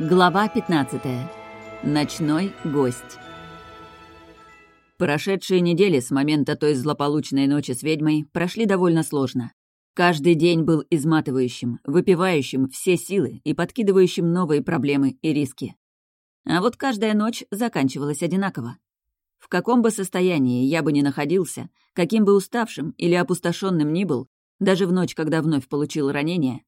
Глава 15. Ночной гость. Прошедшие недели с момента той злополучной ночи с ведьмой прошли довольно сложно. Каждый день был изматывающим, выпивающим все силы и подкидывающим новые проблемы и риски. А вот каждая ночь заканчивалась одинаково. В каком бы состоянии я бы ни находился, каким бы уставшим или опустошенным ни был, даже в ночь, когда вновь получил ранение,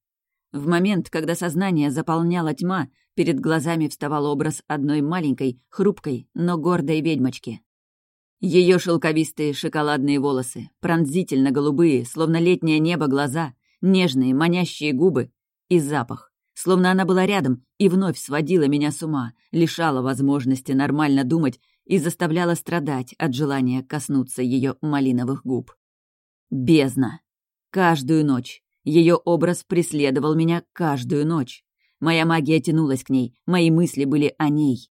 в момент, когда сознание заполняла тьма, перед глазами вставал образ одной маленькой, хрупкой, но гордой ведьмочки. Ее шелковистые шоколадные волосы, пронзительно голубые, словно летнее небо глаза, нежные, манящие губы и запах, словно она была рядом и вновь сводила меня с ума, лишала возможности нормально думать и заставляла страдать от желания коснуться ее малиновых губ. Бездна. Каждую ночь, ее образ преследовал меня каждую ночь. Моя магия тянулась к ней, мои мысли были о ней.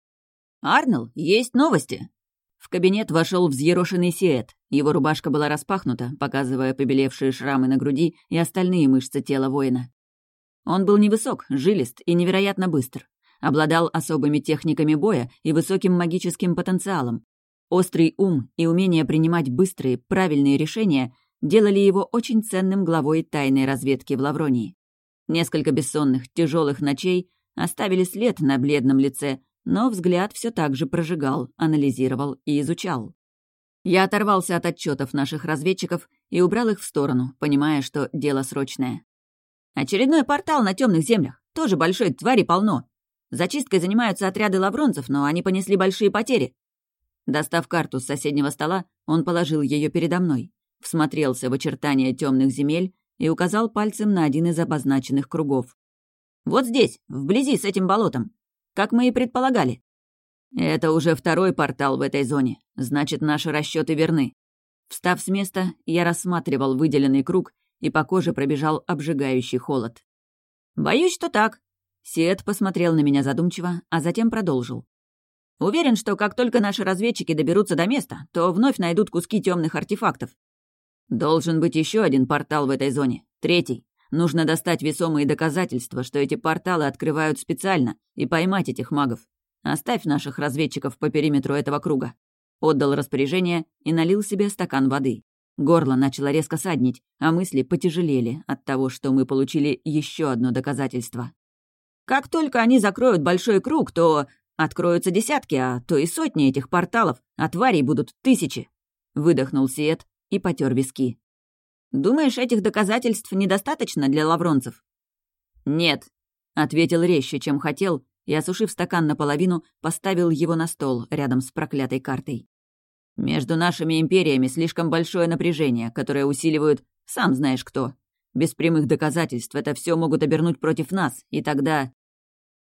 «Арнелл, есть новости!» В кабинет вошел взъерошенный Сиэт. Его рубашка была распахнута, показывая побелевшие шрамы на груди и остальные мышцы тела воина. Он был невысок, жилист и невероятно быстр. Обладал особыми техниками боя и высоким магическим потенциалом. Острый ум и умение принимать быстрые, правильные решения делали его очень ценным главой тайной разведки в Лавронии. Несколько бессонных, тяжелых ночей оставили след на бледном лице, но взгляд все так же прожигал, анализировал и изучал. Я оторвался от отчетов наших разведчиков и убрал их в сторону, понимая, что дело срочное. Очередной портал на темных землях. Тоже большой, твари полно. Зачисткой занимаются отряды лавронцев, но они понесли большие потери. Достав карту с соседнего стола, он положил ее передо мной всмотрелся в очертания темных земель и указал пальцем на один из обозначенных кругов. «Вот здесь, вблизи с этим болотом. Как мы и предполагали. Это уже второй портал в этой зоне, значит, наши расчеты верны. Встав с места, я рассматривал выделенный круг, и по коже пробежал обжигающий холод. «Боюсь, что так». Сиэт посмотрел на меня задумчиво, а затем продолжил. «Уверен, что как только наши разведчики доберутся до места, то вновь найдут куски темных артефактов. Должен быть еще один портал в этой зоне. Третий. Нужно достать весомые доказательства, что эти порталы открывают специально, и поймать этих магов. Оставь наших разведчиков по периметру этого круга. Отдал распоряжение и налил себе стакан воды. Горло начало резко саднить, а мысли потяжелели от того, что мы получили еще одно доказательство. Как только они закроют большой круг, то откроются десятки, а то и сотни этих порталов, а тварей будут тысячи. Выдохнул Сиет, и потер виски. «Думаешь, этих доказательств недостаточно для лавронцев?» «Нет», — ответил резче, чем хотел, и, осушив стакан наполовину, поставил его на стол рядом с проклятой картой. «Между нашими империями слишком большое напряжение, которое усиливают сам знаешь кто. Без прямых доказательств это все могут обернуть против нас, и тогда...»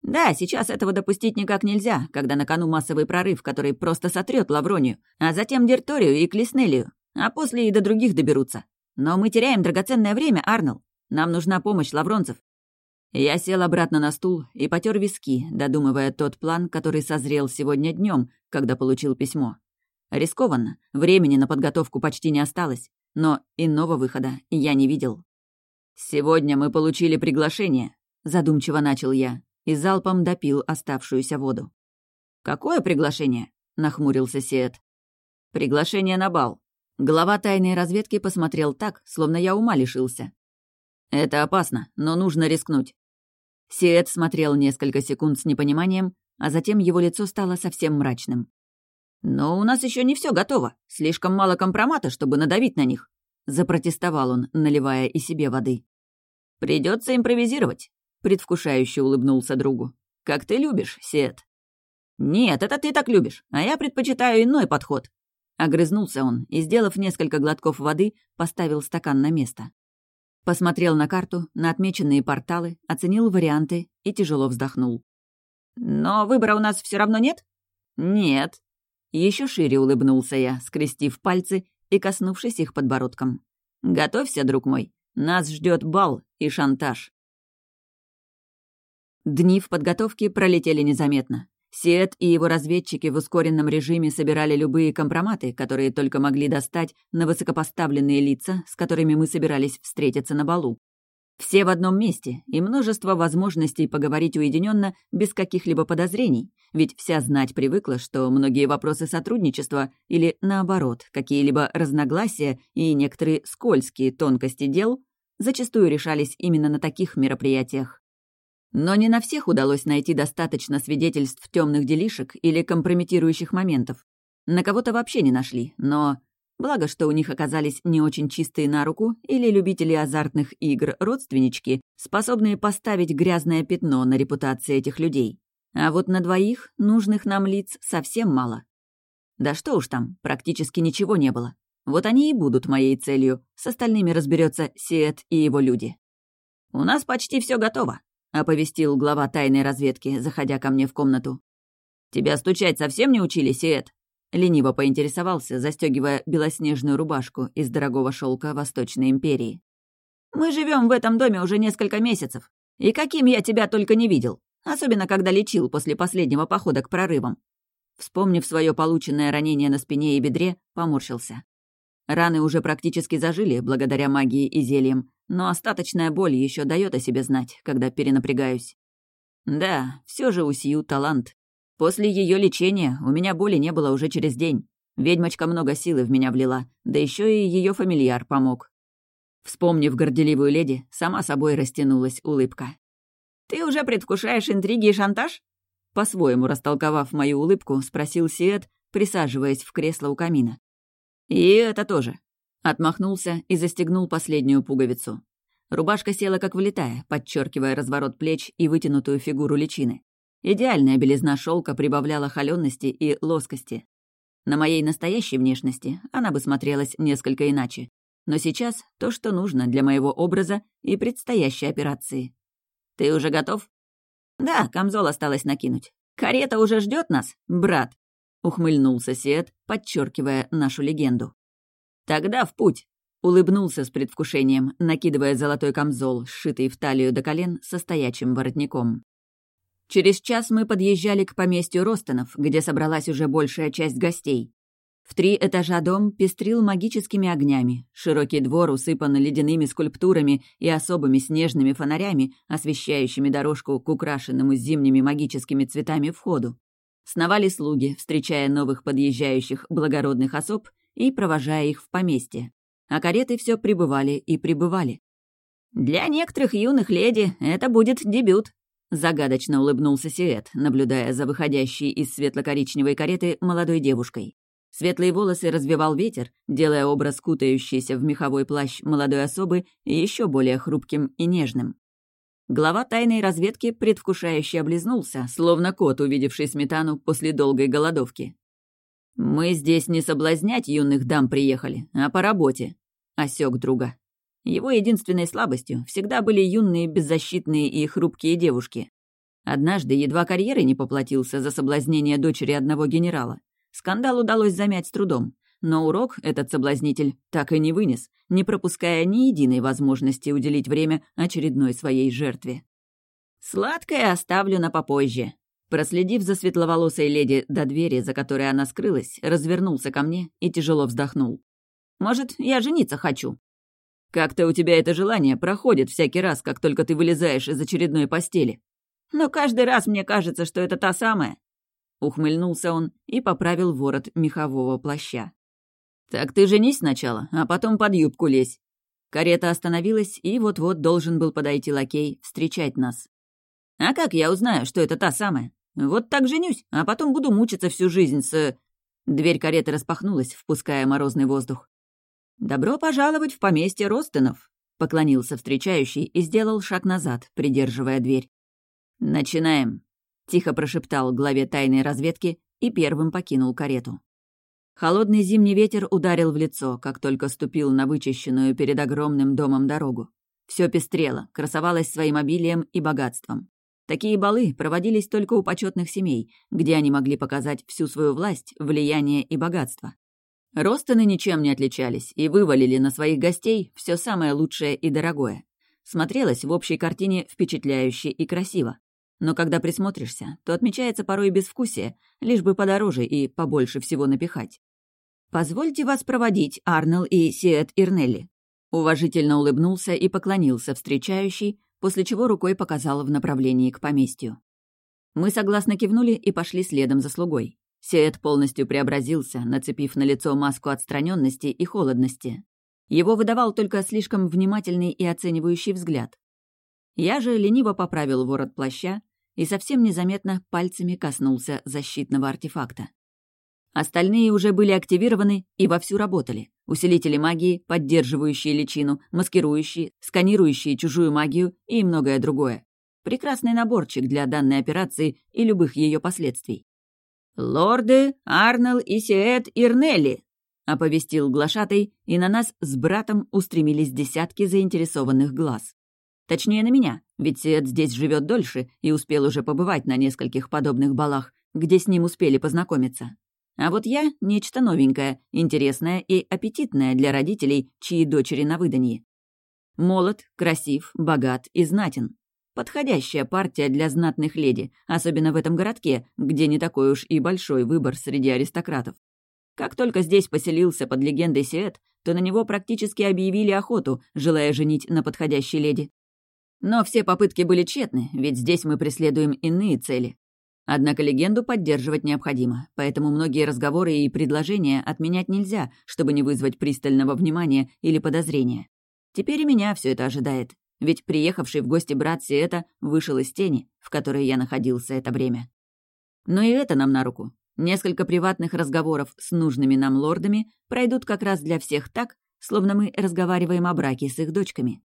«Да, сейчас этого допустить никак нельзя, когда на кону массовый прорыв, который просто сотрет Лавронию, а затем Дерторию и Клеснелию. А после и до других доберутся. Но мы теряем драгоценное время, Арнелл. Нам нужна помощь лавронцев». Я сел обратно на стул и потер виски, додумывая тот план, который созрел сегодня днем, когда получил письмо. Рискованно, времени на подготовку почти не осталось, но иного выхода я не видел. «Сегодня мы получили приглашение», — задумчиво начал я, и залпом допил оставшуюся воду. «Какое приглашение?» — нахмурился Сиэт. «Приглашение на бал. Глава тайной разведки посмотрел так, словно я ума лишился. «Это опасно, но нужно рискнуть». Сиэт смотрел несколько секунд с непониманием, а затем его лицо стало совсем мрачным. «Но у нас еще не все готово. Слишком мало компромата, чтобы надавить на них», — запротестовал он, наливая и себе воды. Придется импровизировать», — предвкушающе улыбнулся другу. «Как ты любишь, Сиэт». «Нет, это ты так любишь, а я предпочитаю иной подход», Огрызнулся он и, сделав несколько глотков воды, поставил стакан на место. Посмотрел на карту, на отмеченные порталы, оценил варианты и тяжело вздохнул. «Но выбора у нас все равно нет?» «Нет». Еще шире улыбнулся я, скрестив пальцы и коснувшись их подбородком. «Готовься, друг мой. Нас ждет бал и шантаж». Дни в подготовке пролетели незаметно. Сиэт и его разведчики в ускоренном режиме собирали любые компроматы, которые только могли достать на высокопоставленные лица, с которыми мы собирались встретиться на балу. Все в одном месте, и множество возможностей поговорить уединенно без каких-либо подозрений, ведь вся знать привыкла, что многие вопросы сотрудничества или, наоборот, какие-либо разногласия и некоторые скользкие тонкости дел зачастую решались именно на таких мероприятиях. Но не на всех удалось найти достаточно свидетельств темных делишек или компрометирующих моментов. На кого-то вообще не нашли, но Благо, что у них оказались не очень чистые на руку или любители азартных игр родственнички, способные поставить грязное пятно на репутации этих людей. А вот на двоих нужных нам лиц совсем мало. Да что уж там, практически ничего не было. Вот они и будут моей целью. С остальными разберется Сиэт и его люди. «У нас почти все готово», — оповестил глава тайной разведки, заходя ко мне в комнату. «Тебя стучать совсем не учили, Сиэт?» Лениво поинтересовался, застегивая белоснежную рубашку из дорогого шелка Восточной империи. «Мы живем в этом доме уже несколько месяцев, и каким я тебя только не видел, особенно когда лечил после последнего похода к прорывам». Вспомнив свое полученное ранение на спине и бедре, поморщился. Раны уже практически зажили благодаря магии и зельям, но остаточная боль еще дает о себе знать, когда перенапрягаюсь. Да, все же у Сью талант. После ее лечения у меня боли не было уже через день. Ведьмочка много силы в меня влила, да еще и ее фамильяр помог. Вспомнив горделивую леди, сама собой растянулась улыбка. «Ты уже предвкушаешь интриги и шантаж?» По-своему растолковав мою улыбку, спросил Сиэт, присаживаясь в кресло у камина. «И это тоже». Отмахнулся и застегнул последнюю пуговицу. Рубашка села как влетая, подчеркивая разворот плеч и вытянутую фигуру личины. Идеальная белизна шелка прибавляла холенности и лоскости. На моей настоящей внешности она бы смотрелась несколько иначе. Но сейчас то, что нужно для моего образа и предстоящей операции. «Ты уже готов?» «Да, камзол осталось накинуть. Карета уже ждет нас, брат!» — ухмыльнулся Сет, подчеркивая нашу легенду. «Тогда в путь!» — улыбнулся с предвкушением, накидывая золотой камзол, сшитый в талию до колен, со стоячим воротником. Через час мы подъезжали к поместью Ростонов, где собралась уже большая часть гостей. В три этажа дом пестрил магическими огнями. Широкий двор усыпан ледяными скульптурами и особыми снежными фонарями, освещающими дорожку к украшенному зимними магическими цветами входу. Сновали слуги, встречая новых подъезжающих благородных особ и провожая их в поместье. А кареты все прибывали и прибывали. «Для некоторых юных леди это будет дебют», Загадочно улыбнулся Сиэт, наблюдая за выходящей из светло-коричневой кареты молодой девушкой. Светлые волосы развивал ветер, делая образ кутающейся в меховой плащ молодой особы еще более хрупким и нежным. Глава тайной разведки предвкушающе облизнулся, словно кот, увидевший сметану после долгой голодовки. «Мы здесь не соблазнять юных дам приехали, а по работе», — осек друга. Его единственной слабостью всегда были юные, беззащитные и хрупкие девушки. Однажды едва карьерой не поплатился за соблазнение дочери одного генерала. Скандал удалось замять с трудом, но урок этот соблазнитель так и не вынес, не пропуская ни единой возможности уделить время очередной своей жертве. «Сладкое оставлю на попозже», Проследив за светловолосой леди до двери, за которой она скрылась, развернулся ко мне и тяжело вздохнул. «Может, я жениться хочу?» Как-то у тебя это желание проходит всякий раз, как только ты вылезаешь из очередной постели. Но каждый раз мне кажется, что это та самая. Ухмыльнулся он и поправил ворот мехового плаща. «Так ты женись сначала, а потом под юбку лезь». Карета остановилась, и вот-вот должен был подойти лакей встречать нас. «А как я узнаю, что это та самая? Вот так женюсь, а потом буду мучиться всю жизнь с...» Дверь кареты распахнулась, впуская морозный воздух. «Добро пожаловать в поместье Ростенов», — поклонился встречающий и сделал шаг назад, придерживая дверь. «Начинаем», — тихо прошептал главе тайной разведки и первым покинул карету. Холодный зимний ветер ударил в лицо, как только ступил на вычищенную перед огромным домом дорогу. Все пестрело, красовалось своим обилием и богатством. Такие балы проводились только у почетных семей, где они могли показать всю свою власть, влияние и богатство. Ростоны ничем не отличались и вывалили на своих гостей все самое лучшее и дорогое. Смотрелось в общей картине впечатляюще и красиво. Но когда присмотришься, то отмечается порой безвкусие, лишь бы подороже и побольше всего напихать. «Позвольте вас проводить, Арнелл и Сиэт Ирнелли». Уважительно улыбнулся и поклонился встречающий, после чего рукой показал в направлении к поместью. Мы согласно кивнули и пошли следом за слугой. Сеет полностью преобразился, нацепив на лицо маску отстраненности и холодности. Его выдавал только слишком внимательный и оценивающий взгляд. Я же лениво поправил ворот плаща и совсем незаметно пальцами коснулся защитного артефакта. Остальные уже были активированы и вовсю работали. Усилители магии, поддерживающие личину, маскирующие, сканирующие чужую магию и многое другое. Прекрасный наборчик для данной операции и любых ее последствий. «Лорды, Арнелл и Сиэт Ирнелли!» — оповестил глашатый, и на нас с братом устремились десятки заинтересованных глаз. Точнее, на меня, ведь Сиэт здесь живет дольше и успел уже побывать на нескольких подобных балах, где с ним успели познакомиться. А вот я — нечто новенькое, интересное и аппетитное для родителей, чьи дочери на выданье. Молод, красив, богат и знатен. Подходящая партия для знатных леди, особенно в этом городке, где не такой уж и большой выбор среди аристократов. Как только здесь поселился под легендой Сиэт, то на него практически объявили охоту, желая женить на подходящей леди. Но все попытки были тщетны, ведь здесь мы преследуем иные цели. Однако легенду поддерживать необходимо, поэтому многие разговоры и предложения отменять нельзя, чтобы не вызвать пристального внимания или подозрения. Теперь и меня все это ожидает, ведь приехавший в гости брат Сиэта вышел из тени, в которой я находился это время. Но и это нам на руку. Несколько приватных разговоров с нужными нам лордами пройдут как раз для всех так, словно мы разговариваем о браке с их дочками.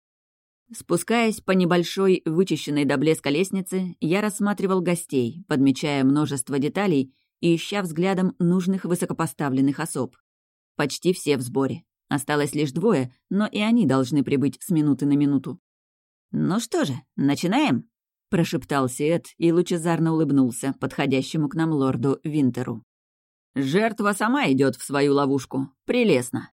Спускаясь по небольшой, вычищенной до блеска лестнице, я рассматривал гостей, подмечая множество деталей и ища взглядом нужных высокопоставленных особ. Почти все в сборе. Осталось лишь двое, но и они должны прибыть с минуты на минуту. «Ну что же, начинаем?» — прошептал Сиэт и лучезарно улыбнулся подходящему к нам лорду Винтеру. «Жертва сама идет в свою ловушку. Прелестно.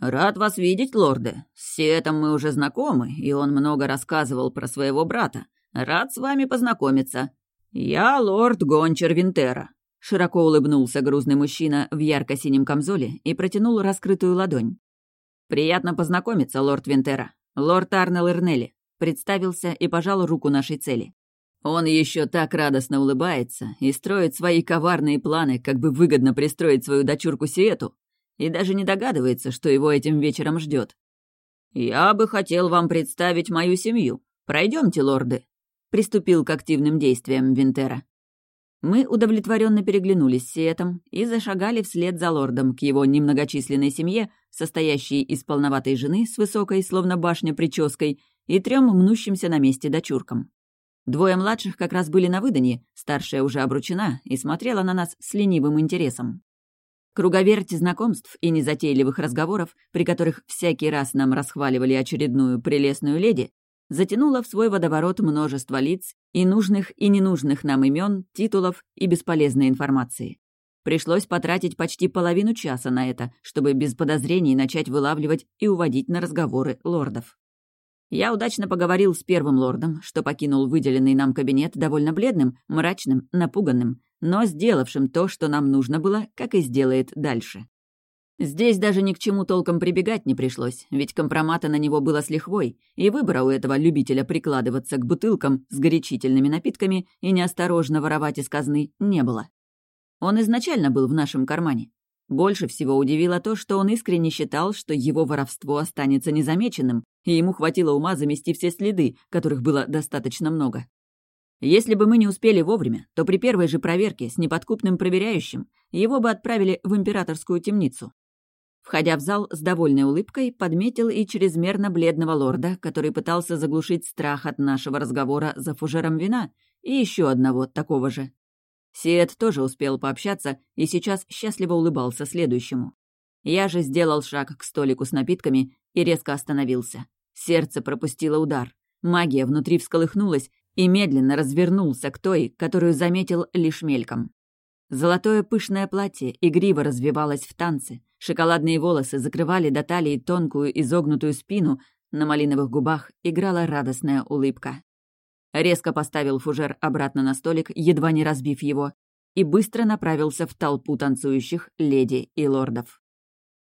«Рад вас видеть, лорды. С Сетом мы уже знакомы, и он много рассказывал про своего брата. Рад с вами познакомиться. Я лорд Гончер Винтера». Широко улыбнулся грузный мужчина в ярко-синем камзоле и протянул раскрытую ладонь. «Приятно познакомиться, лорд Винтера. Лорд Арнелл Эрнелли», представился и пожал руку нашей цели. Он еще так радостно улыбается и строит свои коварные планы, как бы выгодно пристроить свою дочурку Сиету, и даже не догадывается, что его этим вечером ждет. «Я бы хотел вам представить мою семью. Пройдемте, лорды», — приступил к активным действиям Винтера. Мы удовлетворенно переглянулись с Сиэтом и зашагали вслед за лордом к его немногочисленной семье, состоящей из полноватой жены с высокой, словно башня, прической и трем мнущимся на месте дочуркам. Двое младших как раз были на выданье, старшая уже обручена и смотрела на нас с ленивым интересом. Круговерть знакомств и незатейливых разговоров, при которых всякий раз нам расхваливали очередную прелестную леди, затянула в свой водоворот множество лиц и нужных и ненужных нам имен, титулов и бесполезной информации. Пришлось потратить почти половину часа на это, чтобы без подозрений начать вылавливать и уводить на разговоры лордов. Я удачно поговорил с первым лордом, что покинул выделенный нам кабинет довольно бледным, мрачным, напуганным, но сделавшим то, что нам нужно было, как и сделает дальше. Здесь даже ни к чему толком прибегать не пришлось, ведь компромата на него было с лихвой, и выбора у этого любителя прикладываться к бутылкам с горячительными напитками и неосторожно воровать из казны не было. Он изначально был в нашем кармане. Больше всего удивило то, что он искренне считал, что его воровство останется незамеченным, и ему хватило ума замести все следы, которых было достаточно много. Если бы мы не успели вовремя, то при первой же проверке с неподкупным проверяющим его бы отправили в императорскую темницу. Входя в зал с довольной улыбкой, подметил и чрезмерно бледного лорда, который пытался заглушить страх от нашего разговора за фужером вина, и еще одного такого же. Сиэт тоже успел пообщаться и сейчас счастливо улыбался следующему. Я же сделал шаг к столику с напитками и резко остановился. Сердце пропустило удар. Магия внутри всколыхнулась, и медленно развернулся к той, которую заметил лишь мельком. Золотое пышное платье игриво развивалось в танце, шоколадные волосы закрывали до талии тонкую изогнутую спину, на малиновых губах играла радостная улыбка. Резко поставил фужер обратно на столик, едва не разбив его, и быстро направился в толпу танцующих леди и лордов.